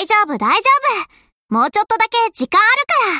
大丈夫大丈夫。もうちょっとだけ時間あるから。